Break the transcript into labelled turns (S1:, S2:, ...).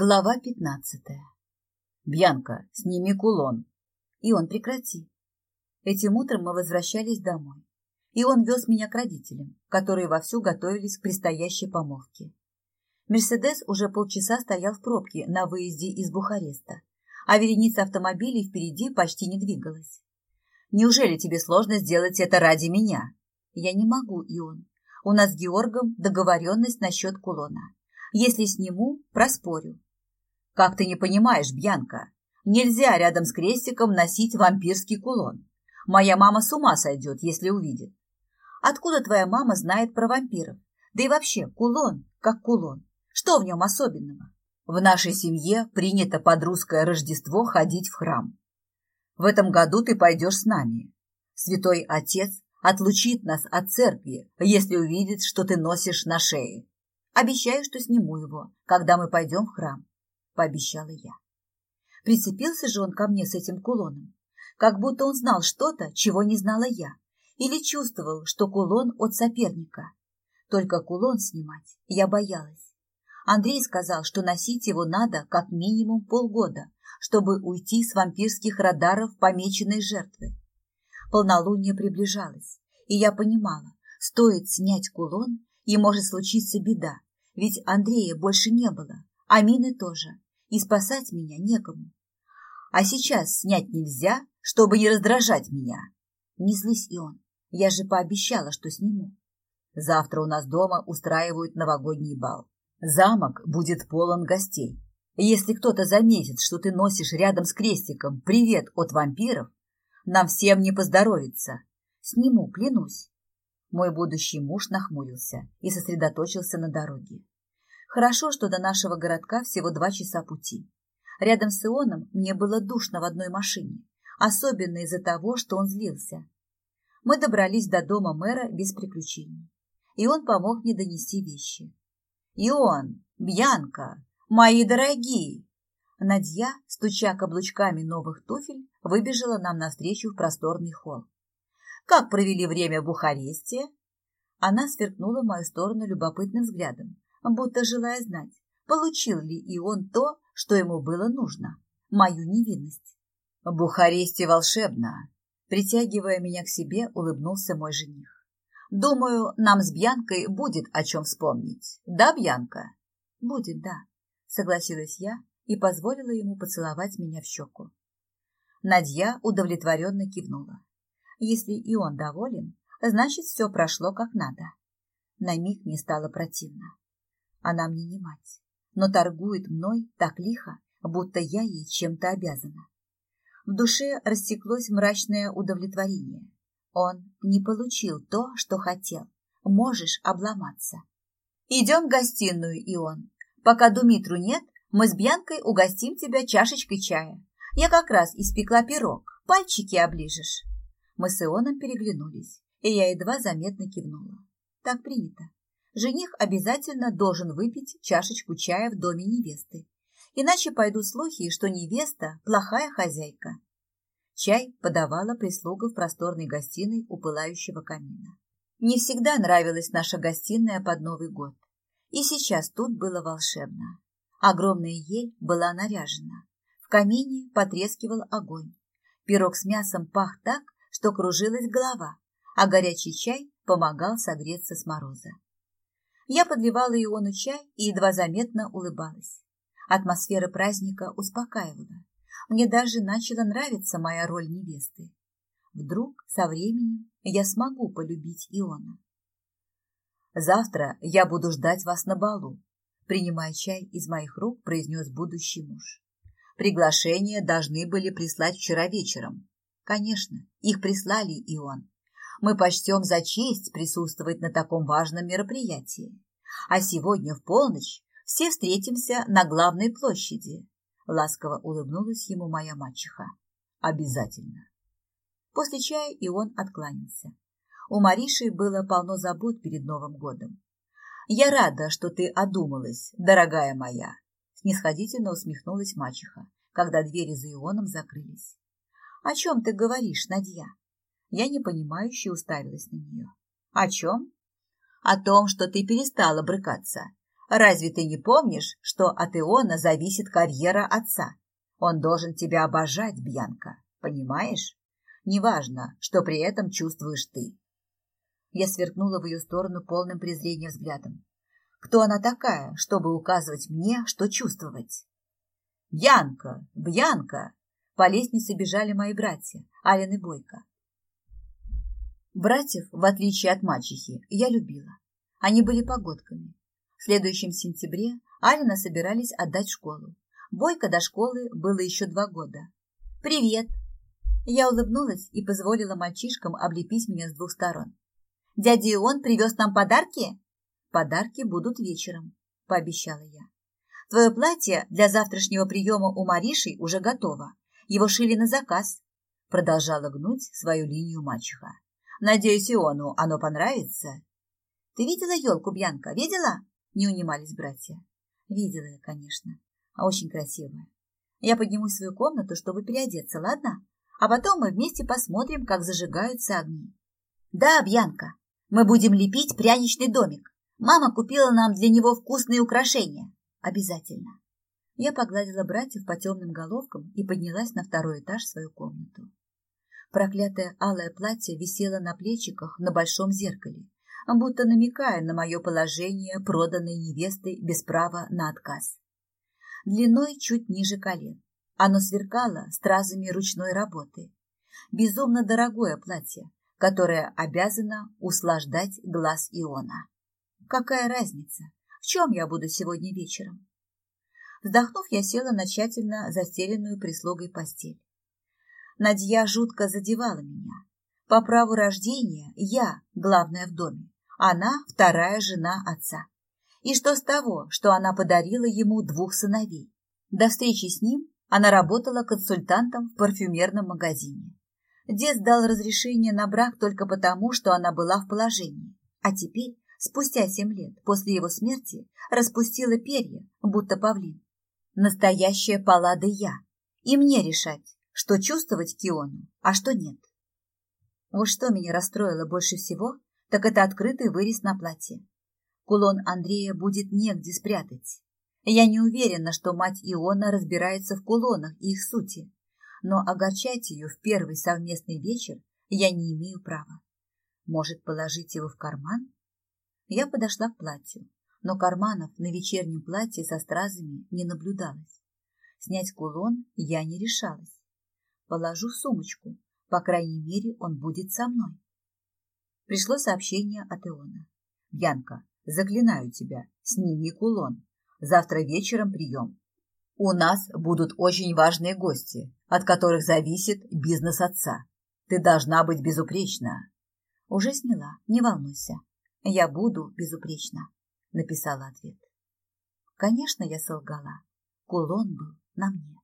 S1: Глава пятнадцатая. «Бьянка, сними кулон!» И он прекрати. Этим утром мы возвращались домой. И он вез меня к родителям, которые вовсю готовились к предстоящей помолвке. Мерседес уже полчаса стоял в пробке на выезде из Бухареста, а вереница автомобилей впереди почти не двигалась. «Неужели тебе сложно сделать это ради меня?» «Я не могу, Ион. У нас с Георгом договоренность насчет кулона. Если сниму, проспорю. Как ты не понимаешь, Бьянка, нельзя рядом с крестиком носить вампирский кулон. Моя мама с ума сойдет, если увидит. Откуда твоя мама знает про вампиров? Да и вообще, кулон, как кулон. Что в нем особенного? В нашей семье принято под русское Рождество ходить в храм. В этом году ты пойдешь с нами. Святой Отец отлучит нас от церкви, если увидит, что ты носишь на шее. Обещаю, что сниму его, когда мы пойдем в храм, — пообещала я. Прицепился же он ко мне с этим кулоном, как будто он знал что-то, чего не знала я, или чувствовал, что кулон от соперника. Только кулон снимать я боялась. Андрей сказал, что носить его надо как минимум полгода, чтобы уйти с вампирских радаров помеченной жертвы. Полнолуние приближалось, и я понимала, стоит снять кулон, и может случиться беда, ведь Андрея больше не было, а Мины тоже, и спасать меня некому. А сейчас снять нельзя, чтобы не раздражать меня. Не злись, и он. Я же пообещала, что сниму. Завтра у нас дома устраивают новогодний бал. Замок будет полон гостей. Если кто-то заметит, что ты носишь рядом с крестиком «Привет от вампиров», нам всем не поздоровится. Сниму, клянусь. Мой будущий муж нахмурился и сосредоточился на дороге. Хорошо, что до нашего городка всего два часа пути. Рядом с Ионом мне было душно в одной машине, особенно из-за того, что он злился. Мы добрались до дома мэра без приключений, и он помог мне донести вещи. «Ион! Бьянка! Мои дорогие!» Надья, стуча каблучками новых туфель, выбежала нам навстречу в просторный холл. «Как провели время в Бухаресте?» Она сверкнула в мою сторону любопытным взглядом, будто желая знать, получил ли и он то, что ему было нужно, мою невинность. Бухаресте волшебно. Притягивая меня к себе, улыбнулся мой жених. Думаю, нам с Бьянкой будет о чем вспомнить. Да, Бьянка? Будет, да, согласилась я и позволила ему поцеловать меня в щеку. Надья удовлетворенно кивнула. Если и он доволен, значит, все прошло как надо. На миг мне стало противно. Она мне не мать, но торгует мной так лихо, будто я ей чем-то обязана. В душе растеклось мрачное удовлетворение. Он не получил то, что хотел. Можешь обломаться. Идем в гостиную, Ион. Пока Думитру нет, мы с Бьянкой угостим тебя чашечкой чая. Я как раз испекла пирог. Пальчики оближешь. Мы с Ионом переглянулись, и я едва заметно кивнула. Так принято жених обязательно должен выпить чашечку чая в доме невесты. Иначе пойдут слухи, что невеста – плохая хозяйка. Чай подавала прислуга в просторной гостиной у пылающего камина. Не всегда нравилась наша гостиная под Новый год. И сейчас тут было волшебно. Огромная ель была наряжена. В камине потрескивал огонь. Пирог с мясом пах так, что кружилась голова, а горячий чай помогал согреться с мороза. Я подливала Иону чай и едва заметно улыбалась. Атмосфера праздника успокаивала. Мне даже начала нравиться моя роль невесты. Вдруг со временем я смогу полюбить Иона. «Завтра я буду ждать вас на балу», принимая чай из моих рук, произнес будущий муж. Приглашения должны были прислать вчера вечером. Конечно, их прислали и он мы почтем за честь присутствовать на таком важном мероприятии. А сегодня в полночь все встретимся на главной площади. Ласково улыбнулась ему моя мачеха. Обязательно. После чая и он откланялся. У Мариши было полно забот перед Новым годом. «Я рада, что ты одумалась, дорогая моя!» Снисходительно усмехнулась мачеха, когда двери за Ионом закрылись. «О чем ты говоришь, Надья?» Я непонимающе уставилась на нее. «О чем?» «О том, что ты перестала брыкаться. Разве ты не помнишь, что от Иона зависит карьера отца? Он должен тебя обожать, Бьянка, понимаешь? Неважно, что при этом чувствуешь ты. Я сверкнула в ее сторону полным презрением взглядом. Кто она такая, чтобы указывать мне, что чувствовать? Бьянка, Бьянка! По лестнице бежали мои братья, Ален и Бойко. Братьев, в отличие от мачехи, я любила. Они были погодками. В следующем сентябре Алина собирались отдать школу. Бойко до школы было еще два года. «Привет!» Я улыбнулась и позволила мальчишкам облепить меня с двух сторон. «Дядя Ион привез нам подарки?» «Подарки будут вечером», – пообещала я. «Твое платье для завтрашнего приема у Мариши уже готово. Его шили на заказ», – продолжала гнуть свою линию мачеха. «Надеюсь, Иону оно понравится». «Ты видела елку, Бьянка, видела?» – не унимались братья. «Видела я, конечно а очень красивая. Я поднимусь в свою комнату, чтобы переодеться, ладно? А потом мы вместе посмотрим, как зажигаются огни. Да, Бьянка, мы будем лепить пряничный домик. Мама купила нам для него вкусные украшения. Обязательно. Я погладила братьев по темным головкам и поднялась на второй этаж в свою комнату. Проклятое алое платье висело на плечиках на большом зеркале, будто намекая на мое положение проданной невесты без права на отказ длиной чуть ниже колен. Оно сверкало стразами ручной работы. Безумно дорогое платье, которое обязано услаждать глаз Иона. Какая разница, в чем я буду сегодня вечером? Вздохнув, я села на тщательно застеленную прислугой постель. Надья жутко задевала меня. По праву рождения я главная в доме, она вторая жена отца. И что с того, что она подарила ему двух сыновей? До встречи с ним она работала консультантом в парфюмерном магазине. Дед дал разрешение на брак только потому, что она была в положении. А теперь, спустя семь лет после его смерти, распустила перья, будто павлин. Настоящая паллада я. И мне решать, что чувствовать Киону, а что нет. Вот что меня расстроило больше всего, так это открытый вырез на платье. Кулон Андрея будет негде спрятать. Я не уверена, что мать Иона разбирается в кулонах и их сути, но огорчать ее в первый совместный вечер я не имею права. Может, положить его в карман? Я подошла к платью, но карманов на вечернем платье со стразами не наблюдалось. Снять кулон я не решалась. Положу в сумочку, по крайней мере, он будет со мной. Пришло сообщение от Иона. «Янка, Заклинаю тебя, сними кулон. Завтра вечером прием. У нас будут очень важные гости, от которых зависит бизнес отца. Ты должна быть безупречна. Уже сняла, не волнуйся. Я буду безупречна, написала ответ. Конечно, я солгала. Кулон был на мне.